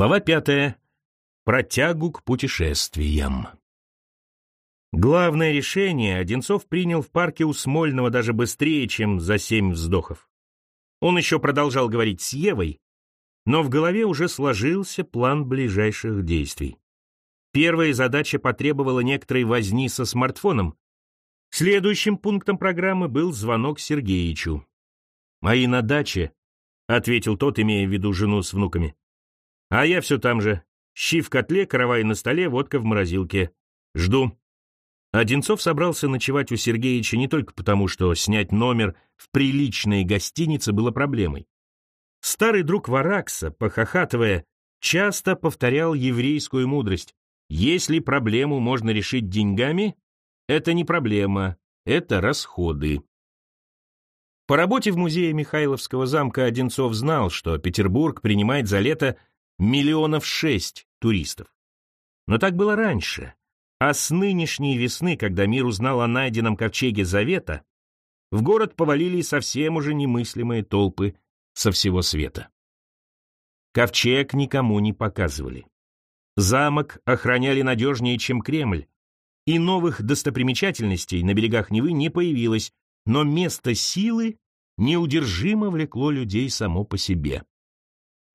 Глава пятая. Протягу к путешествиям. Главное решение Одинцов принял в парке у Смольного даже быстрее, чем за семь вздохов. Он еще продолжал говорить с Евой, но в голове уже сложился план ближайших действий. Первая задача потребовала некоторой возни со смартфоном. Следующим пунктом программы был звонок Сергеичу. «Мои на даче», — ответил тот, имея в виду жену с внуками. «А я все там же. Щи в котле, каравай на столе, водка в морозилке. Жду». Одинцов собрался ночевать у Сергеича не только потому, что снять номер в приличной гостинице было проблемой. Старый друг Варакса, похохатывая, часто повторял еврейскую мудрость. Если проблему можно решить деньгами, это не проблема, это расходы. По работе в музее Михайловского замка Одинцов знал, что Петербург принимает за лето миллионов шесть туристов. Но так было раньше. А с нынешней весны, когда мир узнал о найденном ковчеге Завета, в город повалили совсем уже немыслимые толпы со всего света. Ковчег никому не показывали. Замок охраняли надежнее, чем Кремль, и новых достопримечательностей на берегах Невы не появилось, но место силы неудержимо влекло людей само по себе.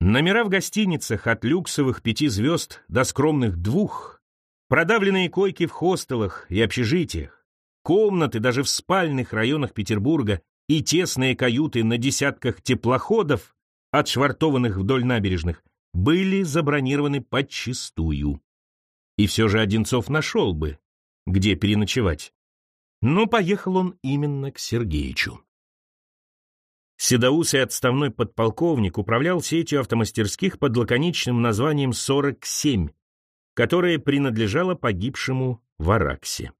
Номера в гостиницах от люксовых пяти звезд до скромных двух, продавленные койки в хостелах и общежитиях, комнаты даже в спальных районах Петербурга и тесные каюты на десятках теплоходов, отшвартованных вдоль набережных, были забронированы подчистую. И все же Одинцов нашел бы, где переночевать. Но поехал он именно к Сергеичу. Седоусый отставной подполковник управлял сетью автомастерских под лаконичным названием «47», которая принадлежала погибшему Вараксе.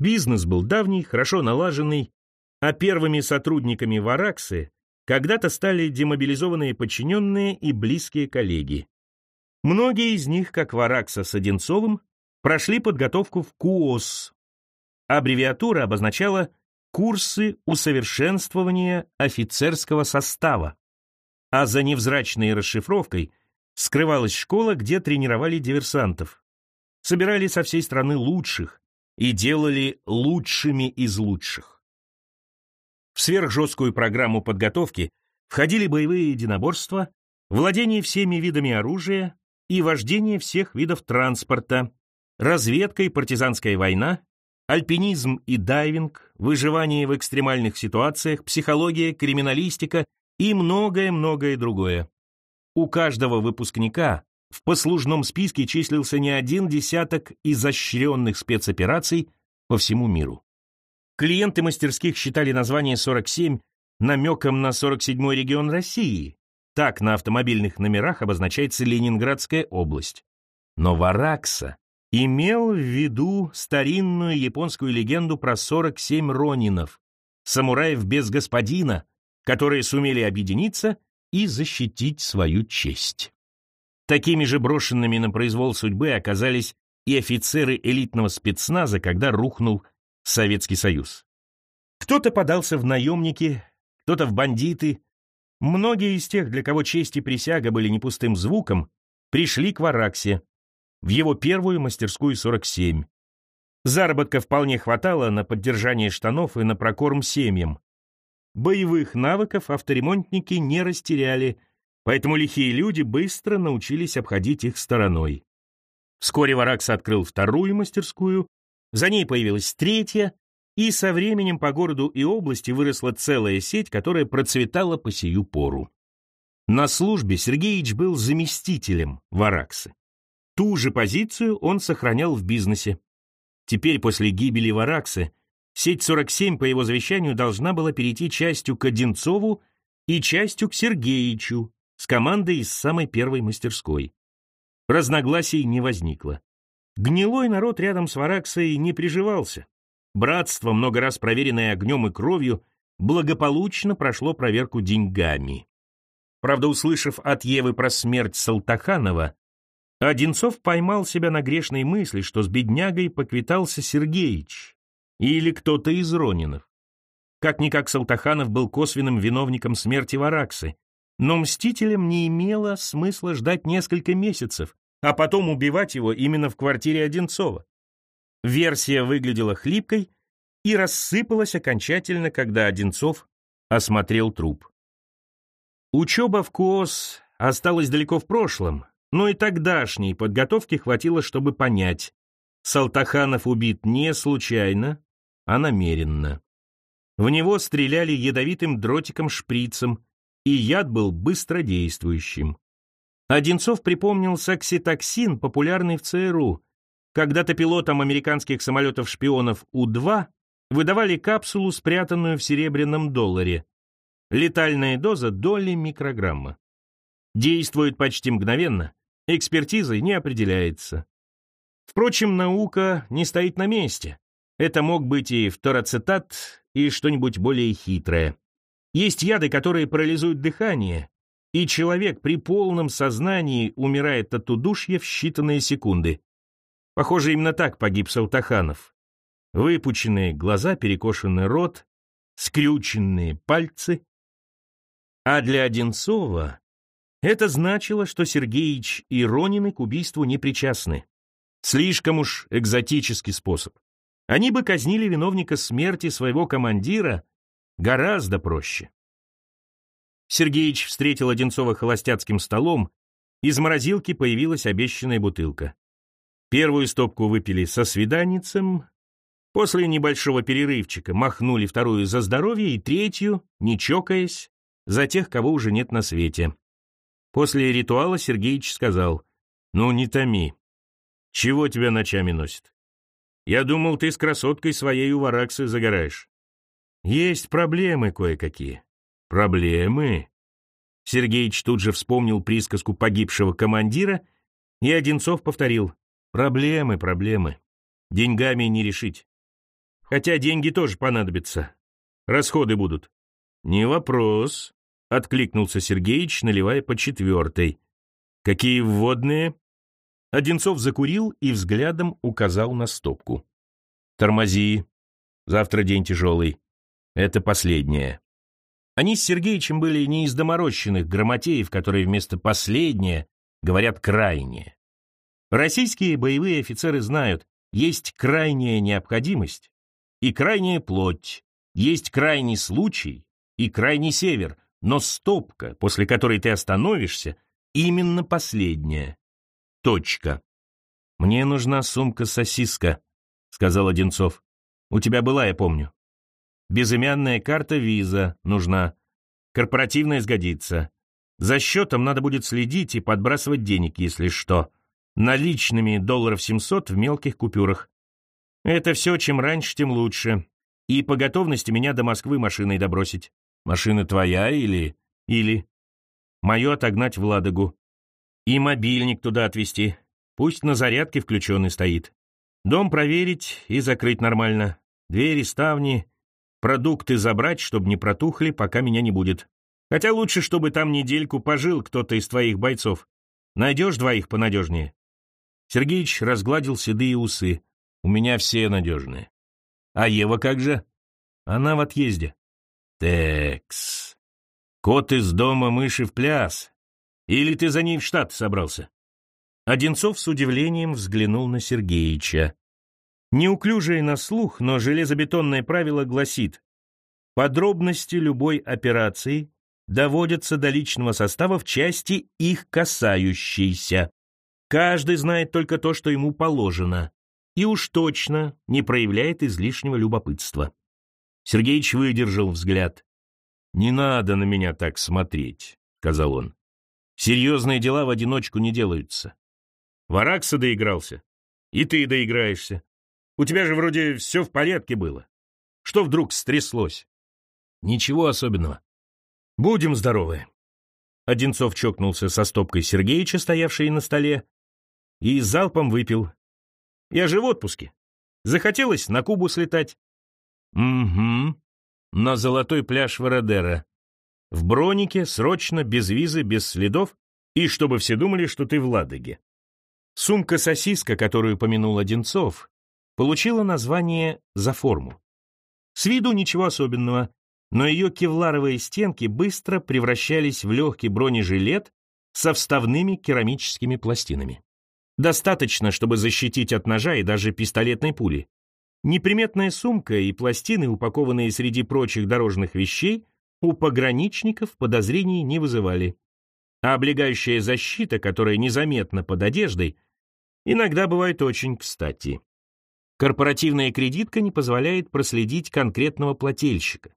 Бизнес был давний, хорошо налаженный, а первыми сотрудниками Вараксы когда-то стали демобилизованные подчиненные и близкие коллеги. Многие из них, как Варакса с Одинцовым, прошли подготовку в КУОС. Аббревиатура обозначала «Курсы усовершенствования офицерского состава», а за невзрачной расшифровкой скрывалась школа, где тренировали диверсантов. Собирали со всей страны лучших и делали лучшими из лучших. В сверхжесткую программу подготовки входили боевые единоборства, владение всеми видами оружия и вождение всех видов транспорта, разведка и партизанская война, альпинизм и дайвинг, выживание в экстремальных ситуациях, психология, криминалистика и многое-многое другое. У каждого выпускника в послужном списке числился не один десяток изощренных спецопераций по всему миру. Клиенты мастерских считали название 47 намеком на 47-й регион России. Так на автомобильных номерах обозначается Ленинградская область. Но Варакса имел в виду старинную японскую легенду про 47 ронинов, самураев без господина, которые сумели объединиться и защитить свою честь. Такими же брошенными на произвол судьбы оказались и офицеры элитного спецназа, когда рухнул Советский Союз. Кто-то подался в наемники, кто-то в бандиты. Многие из тех, для кого честь и присяга были не пустым звуком, пришли к Вараксе, в его первую мастерскую 47. Заработка вполне хватало на поддержание штанов и на прокорм семьям. Боевых навыков авторемонтники не растеряли, поэтому лихие люди быстро научились обходить их стороной. Вскоре Варакс открыл вторую мастерскую, за ней появилась третья, и со временем по городу и области выросла целая сеть, которая процветала по сию пору. На службе Сергеич был заместителем Вараксы. Ту же позицию он сохранял в бизнесе. Теперь, после гибели Вараксы, сеть 47 по его завещанию должна была перейти частью к Одинцову и частью к Сергеичу с командой из самой первой мастерской. Разногласий не возникло. Гнилой народ рядом с Вараксой не приживался. Братство, много раз проверенное огнем и кровью, благополучно прошло проверку деньгами. Правда, услышав от Евы про смерть Салтаханова, Одинцов поймал себя на грешной мысли, что с беднягой поквитался Сергеич или кто-то из Ронинов. Как-никак Салтаханов был косвенным виновником смерти Вараксы, Но мстителям не имело смысла ждать несколько месяцев, а потом убивать его именно в квартире Одинцова. Версия выглядела хлипкой и рассыпалась окончательно, когда Одинцов осмотрел труп. Учеба в КОС осталась далеко в прошлом, но и тогдашней подготовки хватило, чтобы понять, Салтаханов убит не случайно, а намеренно. В него стреляли ядовитым дротиком-шприцем, и яд был быстродействующим. Одинцов припомнил сакситоксин, популярный в ЦРУ. Когда-то пилотам американских самолетов-шпионов У-2 выдавали капсулу, спрятанную в серебряном долларе. Летальная доза доли микрограмма. Действует почти мгновенно, экспертизой не определяется. Впрочем, наука не стоит на месте. Это мог быть и фторацетат, и что-нибудь более хитрое. Есть яды, которые парализуют дыхание, и человек при полном сознании умирает от удушья в считанные секунды. Похоже, именно так погиб Салтаханов. Выпученные глаза, перекошенный рот, скрюченные пальцы. А для Одинцова это значило, что Сергеич и Ронины к убийству не причастны. Слишком уж экзотический способ. Они бы казнили виновника смерти своего командира гораздо проще. Сергеич встретил Одинцова холостяцким столом, из морозилки появилась обещанная бутылка. Первую стопку выпили со свиданницем, после небольшого перерывчика махнули вторую за здоровье и третью, не чокаясь, за тех, кого уже нет на свете. После ритуала Сергеич сказал, «Ну, не томи, чего тебя ночами носит? Я думал, ты с красоткой своей у Вараксы загораешь. Есть проблемы кое-какие. Проблемы? Сергеич тут же вспомнил присказку погибшего командира, и Одинцов повторил. Проблемы, проблемы. Деньгами не решить. Хотя деньги тоже понадобятся. Расходы будут. Не вопрос, — откликнулся Сергеич, наливая по четвертой. Какие вводные? Одинцов закурил и взглядом указал на стопку. «Тормози. Завтра день тяжелый. Это последнее». Они с Сергеичем были не из доморощенных грамотеев, которые вместо «последнее» говорят «крайнее». Российские боевые офицеры знают, есть крайняя необходимость и крайняя плоть, есть крайний случай и крайний север, но стопка, после которой ты остановишься, именно последняя. Точка. «Мне нужна сумка-сосиска», — сказал Одинцов. «У тебя была, я помню. Безымянная карта виза нужна. Корпоративная сгодится. За счетом надо будет следить и подбрасывать денег, если что. Наличными долларов 700 в мелких купюрах. Это все, чем раньше, тем лучше. И по готовности меня до Москвы машиной добросить. Машина твоя или... или... Мое отогнать в Ладогу. И мобильник туда отвезти. Пусть на зарядке включенный стоит. Дом проверить и закрыть нормально. Двери, ставни, продукты забрать, чтобы не протухли, пока меня не будет. Хотя лучше, чтобы там недельку пожил кто-то из твоих бойцов. Найдешь двоих понадежнее?» Сергеич разгладил седые усы. «У меня все надежные». «А Ева как же?» «Она в отъезде». «Текс. Кот из дома, мыши в пляс. Или ты за ней в штат собрался?» Одинцов с удивлением взглянул на Сергеича. Неуклюжее на слух, но железобетонное правило гласит, подробности любой операции доводятся до личного состава в части их касающейся. Каждый знает только то, что ему положено, и уж точно не проявляет излишнего любопытства. Сергеич выдержал взгляд. «Не надо на меня так смотреть», — сказал он. Серьезные дела в одиночку не делаются. Варакса доигрался. И ты доиграешься. У тебя же вроде все в порядке было. Что вдруг стряслось? Ничего особенного. Будем здоровы. Одинцов чокнулся со стопкой Сергеича, стоявшей на столе, и залпом выпил. Я же в отпуске. Захотелось на Кубу слетать. Угу. На золотой пляж Вородера. В бронике, срочно, без визы, без следов, и чтобы все думали, что ты в Ладоге. Сумка-сосиска, которую помянул Одинцов, получила название за форму. С виду ничего особенного. но ее кевларовые стенки быстро превращались в легкий бронежилет со вставными керамическими пластинами. Достаточно, чтобы защитить от ножа и даже пистолетной пули. Неприметная сумка и пластины, упакованные среди прочих дорожных вещей, у пограничников подозрений не вызывали. А облегающая защита, которая незаметна под одеждой, иногда бывает очень кстати. Корпоративная кредитка не позволяет проследить конкретного плательщика.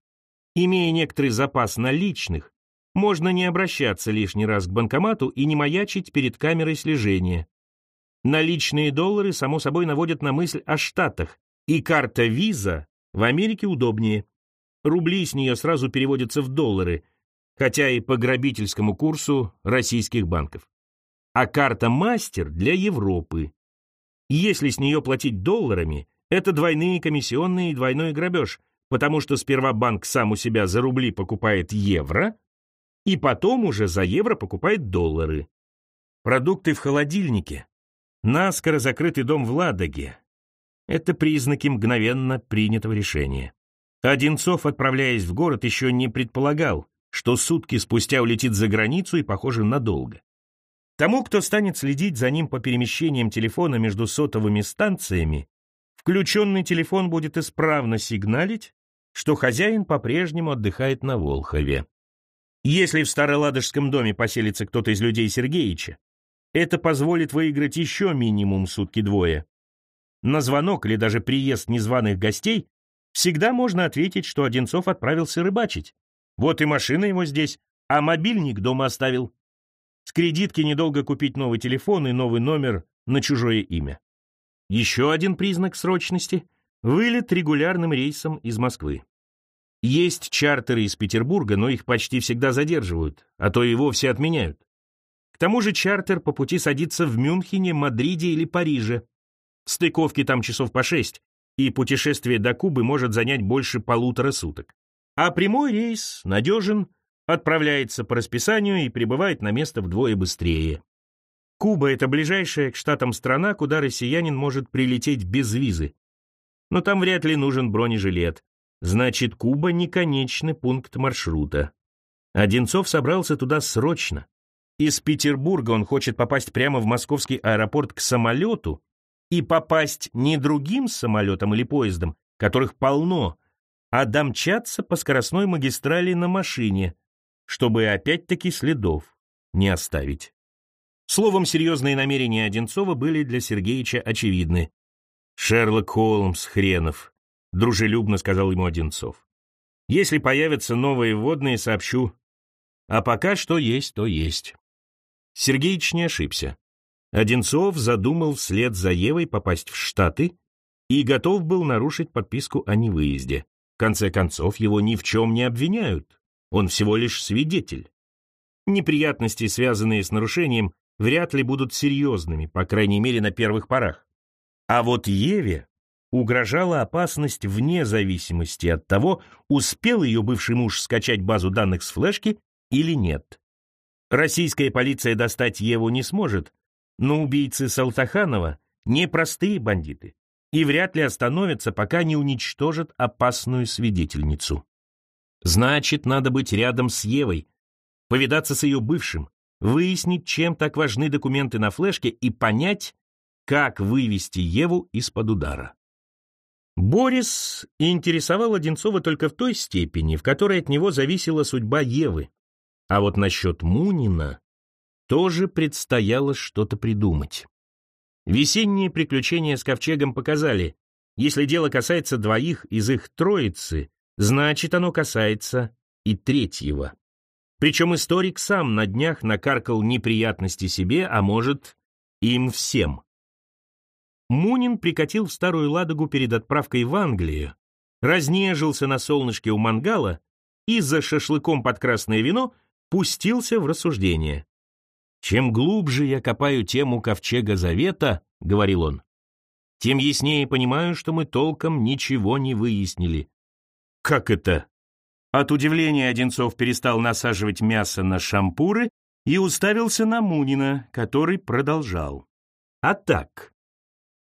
Имея некоторый запас наличных, можно не обращаться лишний раз к банкомату и не маячить перед камерой слежения. Наличные доллары, само собой, наводят на мысль о Штатах, и карта Visa в Америке удобнее. Рубли с нее сразу переводятся в доллары, хотя и по грабительскому курсу российских банков. А карта Мастер для Европы. Если с нее платить долларами, это двойные комиссионные и двойной грабеж, потому что сперва банк сам у себя за рубли покупает евро, и потом уже за евро покупает доллары. Продукты в холодильнике, Наскоро закрытый дом в Ладоге. Это признаки мгновенно принятого решения. Одинцов, отправляясь в город, еще не предполагал, что сутки спустя улетит за границу и, похоже, надолго. Тому, кто станет следить за ним по перемещениям телефона между сотовыми станциями, включенный телефон будет исправно сигналить, что хозяин по-прежнему отдыхает на Волхове. Если в Староладожском доме поселится кто-то из людей Сергеича, это позволит выиграть еще минимум сутки-двое. На звонок или даже приезд незваных гостей всегда можно ответить, что Одинцов отправился рыбачить. Вот и машина его здесь, а мобильник дома оставил. С кредитки недолго купить новый телефон и новый номер на чужое имя. Еще один признак срочности — вылет регулярным рейсом из Москвы. Есть чартеры из Петербурга, но их почти всегда задерживают, а то и вовсе отменяют тому же чартер по пути садится в Мюнхене, Мадриде или Париже. Стыковки там часов по шесть, и путешествие до Кубы может занять больше полутора суток. А прямой рейс надежен, отправляется по расписанию и прибывает на место вдвое быстрее. Куба — это ближайшая к Штатам страна, куда россиянин может прилететь без визы. Но там вряд ли нужен бронежилет. Значит, Куба — не конечный пункт маршрута. Одинцов собрался туда срочно. Из Петербурга он хочет попасть прямо в московский аэропорт к самолету и попасть не другим самолетом или поездом, которых полно, а домчаться по скоростной магистрали на машине, чтобы опять-таки следов не оставить. Словом, серьезные намерения Одинцова были для Сергеича очевидны. «Шерлок Холмс, хренов», — дружелюбно сказал ему Одинцов. «Если появятся новые вводные, сообщу. А пока что есть, то есть». Сергеич не ошибся. Одинцов задумал вслед за Евой попасть в Штаты и готов был нарушить подписку о невыезде. В конце концов, его ни в чем не обвиняют. Он всего лишь свидетель. Неприятности, связанные с нарушением, вряд ли будут серьезными, по крайней мере, на первых порах. А вот Еве угрожала опасность вне зависимости от того, успел ее бывший муж скачать базу данных с флешки или нет. Российская полиция достать Еву не сможет, но убийцы Салтаханова — непростые бандиты и вряд ли остановятся, пока не уничтожат опасную свидетельницу. Значит, надо быть рядом с Евой, повидаться с ее бывшим, выяснить, чем так важны документы на флешке и понять, как вывести Еву из-под удара. Борис интересовал Одинцова только в той степени, в которой от него зависела судьба Евы. А вот насчет Мунина тоже предстояло что-то придумать. Весенние приключения с Ковчегом показали, если дело касается двоих из их троицы, значит, оно касается и третьего. Причем историк сам на днях накаркал неприятности себе, а может, им всем. Мунин прикатил в Старую Ладогу перед отправкой в Англию, разнежился на солнышке у мангала и за шашлыком под красное вино пустился в рассуждение. «Чем глубже я копаю тему Ковчега Завета, — говорил он, — тем яснее понимаю, что мы толком ничего не выяснили». «Как это?» От удивления Одинцов перестал насаживать мясо на шампуры и уставился на Мунина, который продолжал. «А так,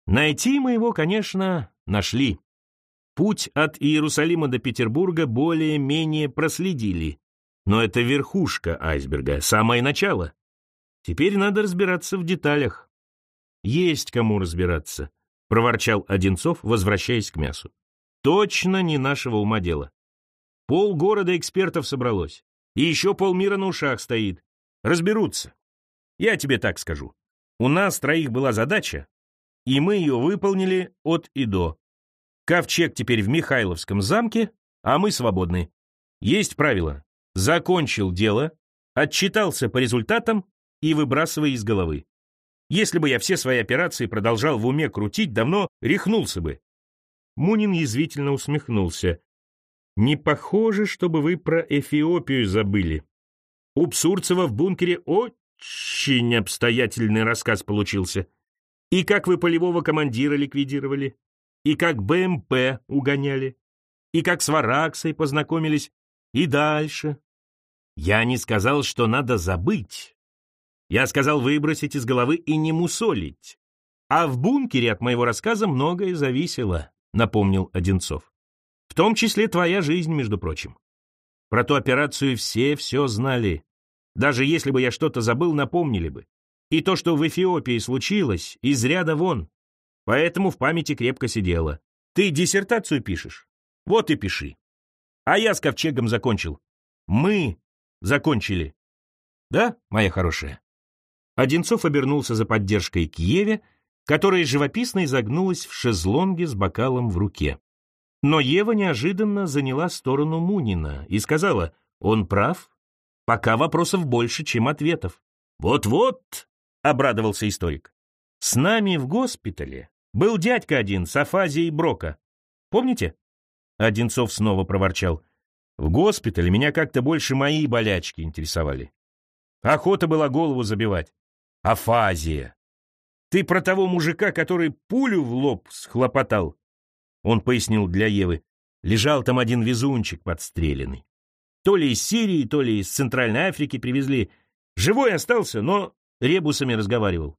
найти мы его, конечно, нашли. Путь от Иерусалима до Петербурга более-менее проследили. Но это верхушка айсберга, самое начало. Теперь надо разбираться в деталях. Есть кому разбираться, проворчал Одинцов, возвращаясь к мясу. Точно не нашего ума дело. Пол города экспертов собралось. И еще полмира на ушах стоит. Разберутся. Я тебе так скажу. У нас троих была задача, и мы ее выполнили от и до. Ковчег теперь в Михайловском замке, а мы свободны. Есть правило. Закончил дело, отчитался по результатам и выбрасывай из головы. Если бы я все свои операции продолжал в уме крутить, давно рехнулся бы. Мунин язвительно усмехнулся. Не похоже, чтобы вы про Эфиопию забыли. У Псурцева в бункере очень обстоятельный рассказ получился. И как вы полевого командира ликвидировали, и как БМП угоняли, и как с Вараксой познакомились, и дальше. Я не сказал, что надо забыть. Я сказал выбросить из головы и не мусолить. А в бункере от моего рассказа многое зависело, напомнил Одинцов. В том числе твоя жизнь, между прочим. Про ту операцию все все знали. Даже если бы я что-то забыл, напомнили бы. И то, что в Эфиопии случилось, из ряда вон. Поэтому в памяти крепко сидела. Ты диссертацию пишешь? Вот и пиши. А я с ковчегом закончил. Мы закончили. Да, моя хорошая? Одинцов обернулся за поддержкой к Еве, которая живописно изогнулась в шезлонге с бокалом в руке. Но Ева неожиданно заняла сторону Мунина и сказала, он прав, пока вопросов больше, чем ответов. «Вот-вот», — обрадовался историк, — «с нами в госпитале был дядька один с афазией Брока. Помните?» Одинцов снова проворчал. «В госпитале меня как-то больше мои болячки интересовали. Охота была голову забивать. Афазия. Ты про того мужика, который пулю в лоб схлопотал?» Он пояснил для Евы. Лежал там один везунчик подстреленный. То ли из Сирии, то ли из Центральной Африки привезли. Живой остался, но ребусами разговаривал.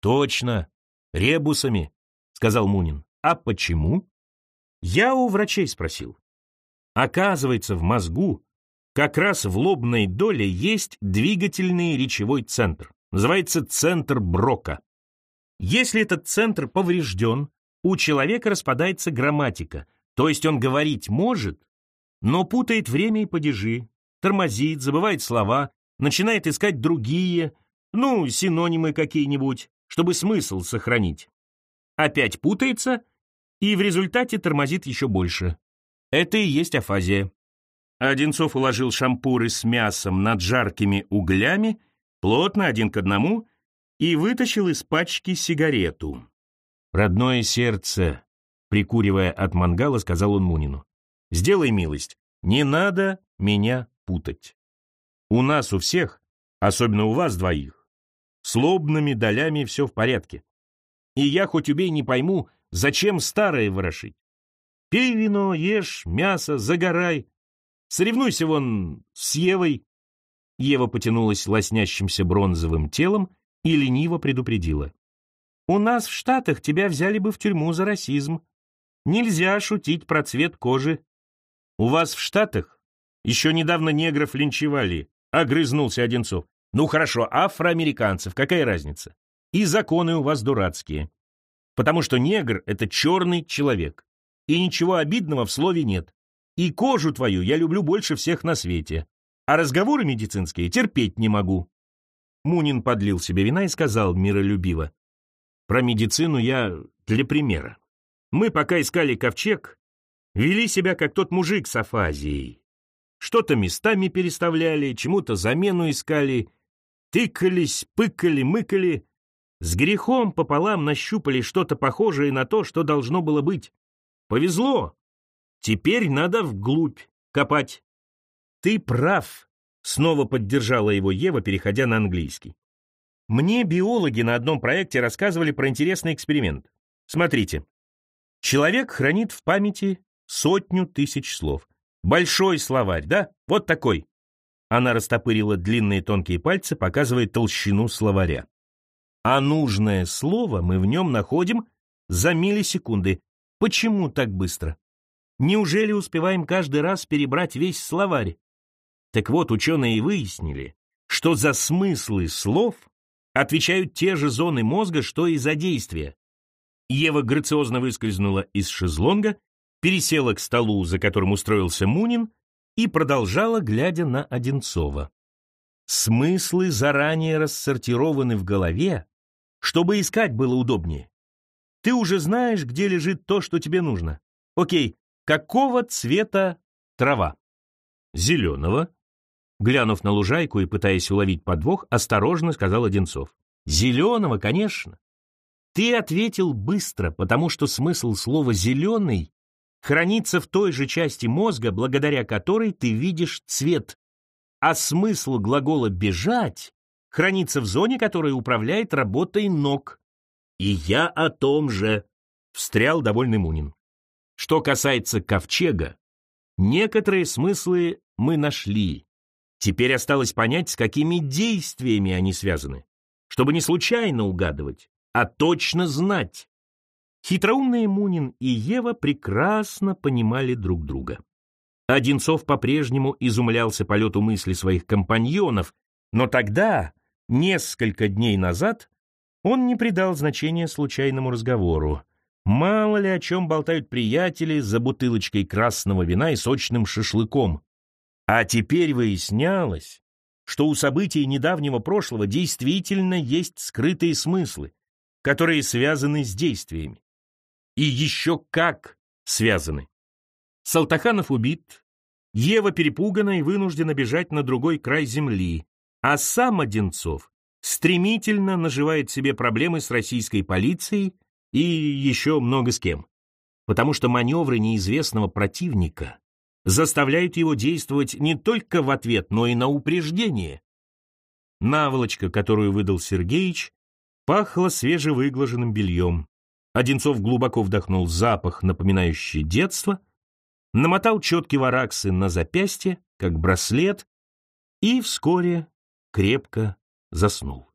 Точно, ребусами, сказал Мунин. А почему? Я у врачей спросил. Оказывается, в мозгу как раз в лобной доле есть двигательный речевой центр. Называется центр Брока. Если этот центр поврежден, у человека распадается грамматика, то есть он говорить может, но путает время и падежи, тормозит, забывает слова, начинает искать другие, ну, синонимы какие-нибудь, чтобы смысл сохранить. Опять путается и в результате тормозит еще больше. Это и есть афазия. Одинцов уложил шампуры с мясом над жаркими углями, плотно один к одному, и вытащил из пачки сигарету. «Родное сердце», — прикуривая от мангала, сказал он Мунину. «Сделай милость, не надо меня путать. У нас у всех, особенно у вас двоих, с лобными долями все в порядке. И я хоть убей не пойму, зачем старое ворошить. Пей вино, ешь мясо, загорай. Соревнуйся вон с Евой». Ева потянулась лоснящимся бронзовым телом и лениво предупредила. У нас в Штатах тебя взяли бы в тюрьму за расизм. Нельзя шутить про цвет кожи. У вас в Штатах еще недавно негров линчевали, огрызнулся Одинцов. Ну хорошо, афроамериканцев, какая разница? И законы у вас дурацкие. Потому что негр — это черный человек. И ничего обидного в слове нет. И кожу твою я люблю больше всех на свете. А разговоры медицинские терпеть не могу. Мунин подлил себе вина и сказал миролюбиво. Про медицину я для примера. Мы, пока искали ковчег, вели себя как тот мужик с афазией. Что-то местами переставляли, чему-то замену искали, тыкались, пыкали, мыкали. С грехом пополам нащупали что-то похожее на то, что должно было быть. Повезло. Теперь надо вглубь копать. Ты прав, снова поддержала его Ева, переходя на английский. Мне биологи на одном проекте рассказывали про интересный эксперимент. Смотрите. Человек хранит в памяти сотню тысяч слов. Большой словарь, да? Вот такой. Она растопырила длинные тонкие пальцы, показывая толщину словаря. А нужное слово мы в нем находим за миллисекунды. Почему так быстро? Неужели успеваем каждый раз перебрать весь словарь? Так вот, ученые выяснили, что за смыслы слов отвечают те же зоны мозга, что и за действия. Ева грациозно выскользнула из шезлонга, пересела к столу, за которым устроился Мунин, и продолжала, глядя на Одинцова. Смыслы заранее рассортированы в голове, чтобы искать было удобнее. Ты уже знаешь, где лежит то, что тебе нужно. Окей, какого цвета трава? Зеленого. Глянув на лужайку и пытаясь уловить подвох, осторожно сказал Одинцов. Зеленого, конечно. Ты ответил быстро, потому что смысл слова «зеленый» хранится в той же части мозга, благодаря которой ты видишь цвет. А смысл глагола «бежать» хранится в зоне, которая управляет работой ног. И я о том же, встрял довольный Мунин. Что касается ковчега, некоторые смыслы мы нашли. Теперь осталось понять, с какими действиями они связаны, чтобы не случайно угадывать, а точно знать. Хитроумные Мунин и Ева прекрасно понимали друг друга. Одинцов по-прежнему изумлялся полету мысли своих компаньонов, но тогда, несколько дней назад, он не придал значения случайному разговору. Мало ли о чем болтают приятели за бутылочкой красного вина и сочным шашлыком. А теперь выяснялось, что у событий недавнего прошлого действительно есть скрытые смыслы, которые связаны с действиями. И еще как связаны. Салтаханов убит, Ева перепугана и вынуждена бежать на другой край земли, а сам Одинцов стремительно наживает себе проблемы с российской полицией и еще много с кем. Потому что маневры неизвестного противника заставляют его действовать не только в ответ, но и на упреждение. Наволочка, которую выдал Сергеич, пахла свежевыглаженным бельем. Одинцов глубоко вдохнул запах, напоминающий детство, намотал четкие вараксы на запястье, как браслет, и вскоре крепко заснул.